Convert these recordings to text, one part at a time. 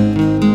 you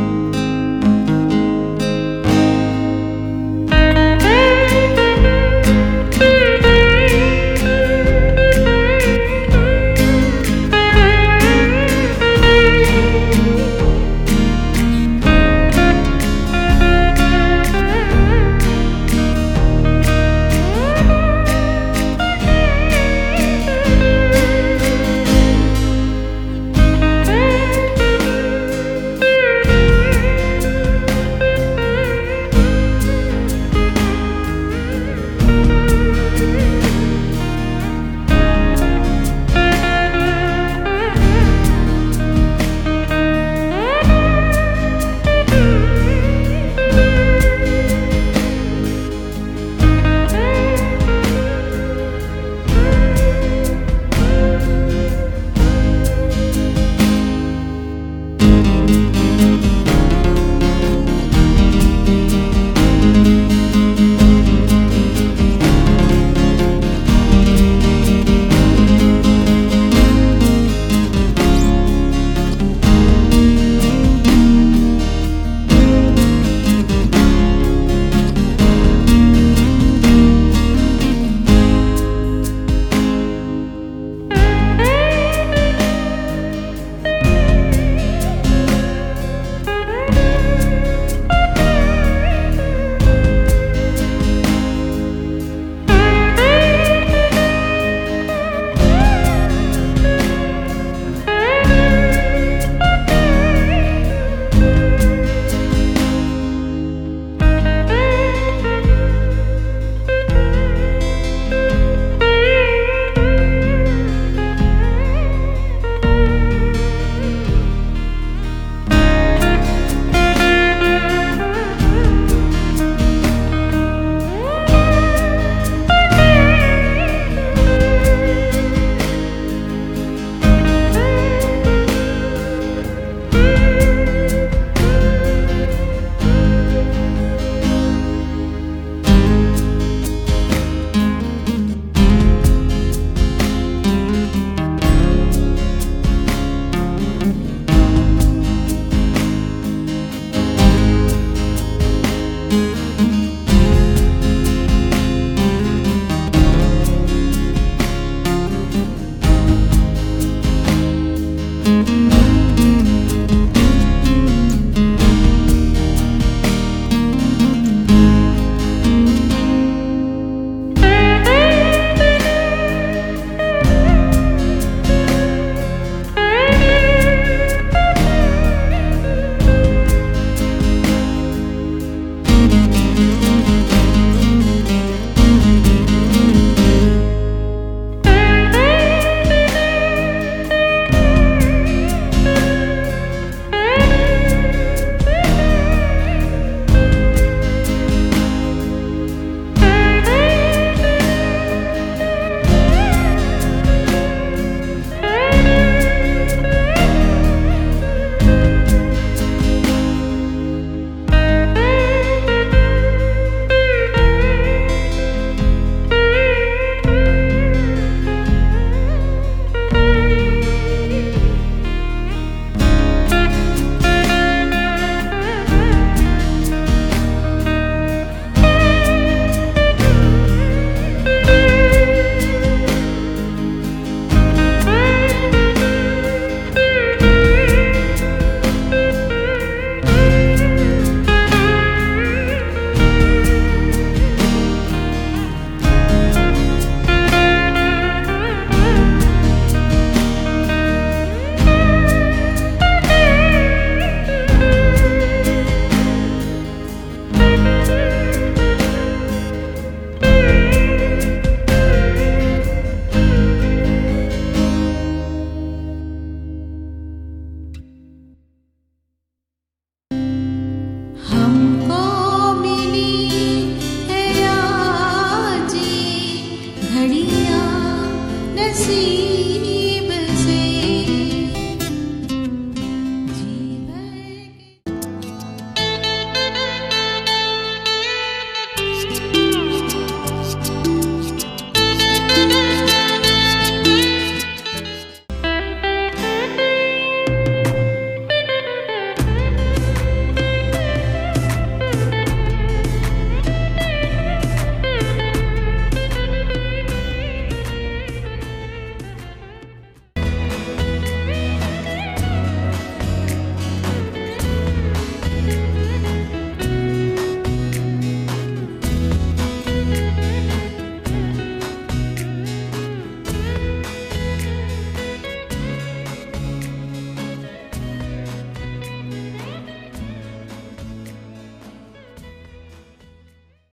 心。